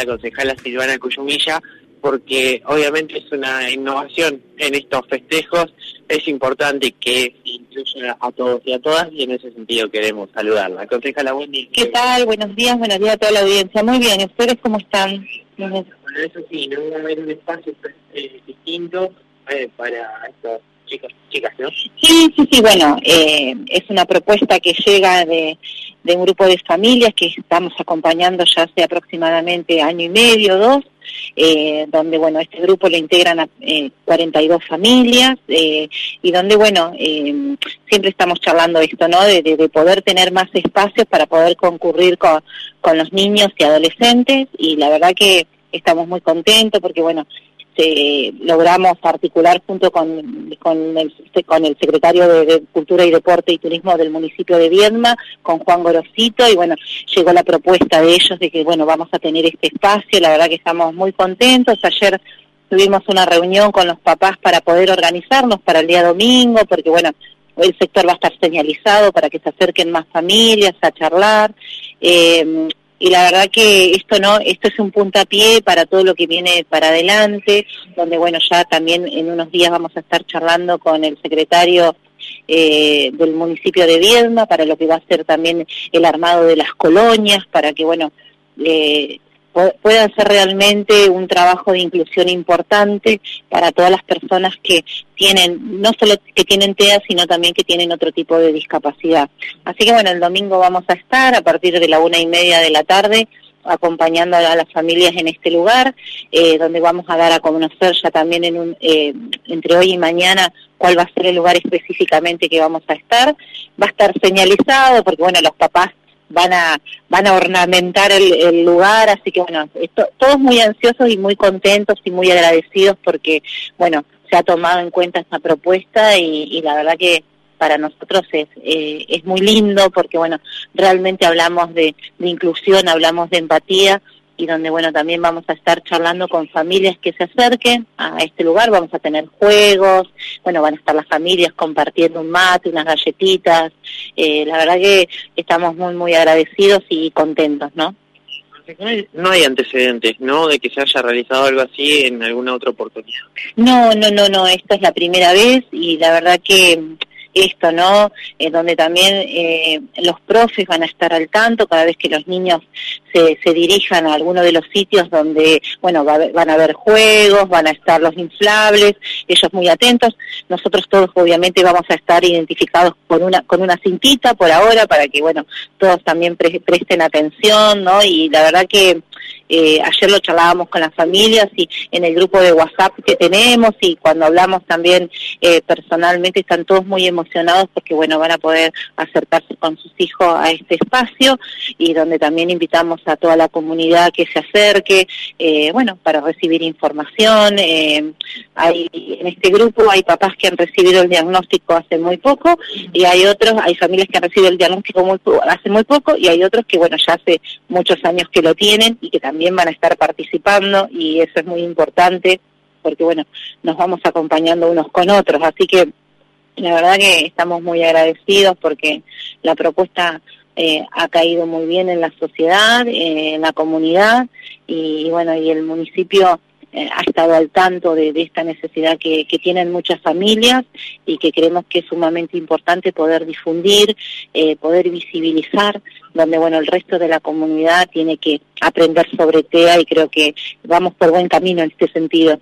la concejala Silvana Cuyumilla, porque obviamente es una innovación en estos festejos, es importante que incluya a todos y a todas y en ese sentido queremos saludarla. Concejala, buen día. ¿Qué tal? Buenos días, buenos días a toda la audiencia. Muy bien, ¿ustedes cómo están? Bueno, eso sí, no va a haber un espacio eh, distinto eh, para estos chicos, chicas, ¿no? Sí, sí, sí, bueno, eh, es una propuesta que llega de, de un grupo de familias que estamos acompañando ya hace aproximadamente año y medio, dos, eh, donde, bueno, este grupo lo integran a eh, 42 familias eh, y donde, bueno, eh, siempre estamos charlando esto, ¿no? De, de, de, poder tener más espacios para poder concurrir con, con los niños y adolescentes y la verdad que estamos muy contentos porque, bueno, este, logramos articular junto con, con, el, con el secretario de, de, Cultura y Deporte y Turismo del municipio de Viedma, con Juan Gorosito, y bueno, llegó la propuesta de ellos de que, bueno, vamos a tener este espacio, la verdad que estamos muy contentos. Ayer tuvimos una reunión con los papás para poder organizarnos para el día domingo, porque, bueno, el sector va a estar señalizado para que se acerquen más familias a charlar. Eh, y la verdad que esto no, esto es un puntapié para todo lo que viene para adelante, donde bueno, ya también en unos días vamos a estar charlando con el secretario eh, del municipio de Viedma para lo que va a ser también el armado de las colonias, para que bueno, eh, puedan ser realmente un trabajo de inclusión importante para todas las personas que tienen, no solo que tienen TEA, sino también que tienen otro tipo de discapacidad. Así que bueno, el domingo vamos a estar a partir de la una y media de la tarde acompañando a las familias en este lugar, eh, donde vamos a dar a conocer ya también en un, eh, entre hoy y mañana cuál va a ser el lugar específicamente que vamos a estar. Va a estar señalizado porque, bueno, los papás van a van a ornamentar el, el lugar, así que bueno, todos muy ansiosos y muy contentos y muy agradecidos porque bueno, se ha tomado en cuenta esta propuesta y, y la verdad que para nosotros es, eh, es muy lindo porque bueno, realmente hablamos de, de inclusión, hablamos de empatía y donde bueno también vamos a estar charlando con familias que se acerquen a este lugar, vamos a tener juegos, bueno van a estar las familias compartiendo un mate, unas galletitas, eh, la verdad que estamos muy muy agradecidos y contentos, ¿no? No hay antecedentes, ¿no? De que se haya realizado algo así en alguna otra oportunidad. No, no, no, no, esta es la primera vez y la verdad que esto, ¿no? Eh, donde también eh, los profes van a estar al tanto cada vez que los niños se, se dirijan a alguno de los sitios donde, bueno, va, van a haber juegos, van a estar los inflables, ellos muy atentos. Nosotros todos obviamente vamos a estar identificados con una, con una cintita por ahora para que, bueno, todos también pre presten atención, ¿no? Y la verdad que eh, ayer lo charlábamos con las familias y en el grupo de WhatsApp que tenemos y cuando hablamos también eh, personalmente están todos muy emocionados porque bueno van a poder acercarse con sus hijos a este espacio y donde también invitamos a toda la comunidad que se acerque eh, bueno para recibir información. Eh, hay en este grupo hay papás que han recibido el diagnóstico hace muy poco y hay otros hay familias que han recibido el diagnóstico muy, hace muy poco y hay otros que bueno ya hace muchos años que lo tienen y que también van a estar participando y eso es muy importante porque bueno, nos vamos acompañando unos con otros, así que la verdad que estamos muy agradecidos porque la propuesta eh, ha caído muy bien en la sociedad, eh, en la comunidad y, y bueno, y el municipio eh, ha estado al tanto de, de esta necesidad que, que, tienen muchas familias y que creemos que es sumamente importante poder difundir, eh, poder visibilizar, donde bueno el resto de la comunidad tiene que aprender sobre TEA y creo que vamos por buen camino en este sentido.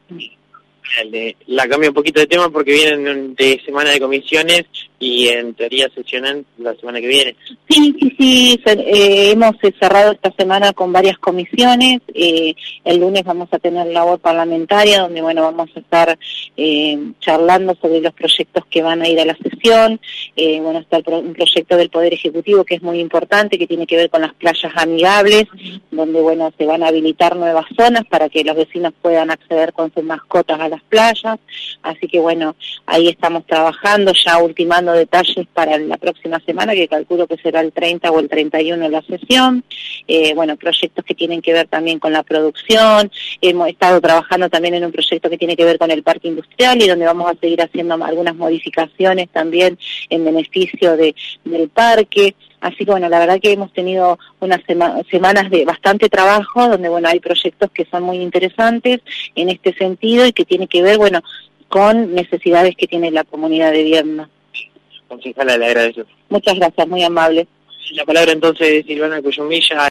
La cambio un poquito de tema porque vienen de semana de comisiones y en teoría sesionan la semana que viene. Sí, sí, sí, eh, hemos cerrado esta semana con varias comisiones. Eh, el lunes vamos a tener labor parlamentaria donde, bueno, vamos a estar eh, charlando sobre los proyectos que van a ir a la sesión. Eh, bueno, está el pro un proyecto del Poder Ejecutivo que es muy importante, que tiene que ver con las playas amigables, donde, bueno, se van a habilitar nuevas zonas para que los vecinos puedan acceder con sus mascotas a las playas. Así que, bueno, ahí estamos trabajando, ya ultimando detalles para la próxima semana, que calculo que será el 30 o el 31 la sesión. Eh, bueno, proyectos que tienen que ver también con la producción. Hemos estado trabajando también en un proyecto que tiene que ver con el parque industrial y donde vamos a seguir haciendo algunas modificaciones también en beneficio de, del parque. Así que bueno, la verdad que hemos tenido unas sema semanas de bastante trabajo, donde bueno, hay proyectos que son muy interesantes en este sentido y que tiene que ver, bueno, con necesidades que tiene la comunidad de Vierna concejala le la Muchas gracias, muy amable. La palabra entonces de Silvana Cuyumilla.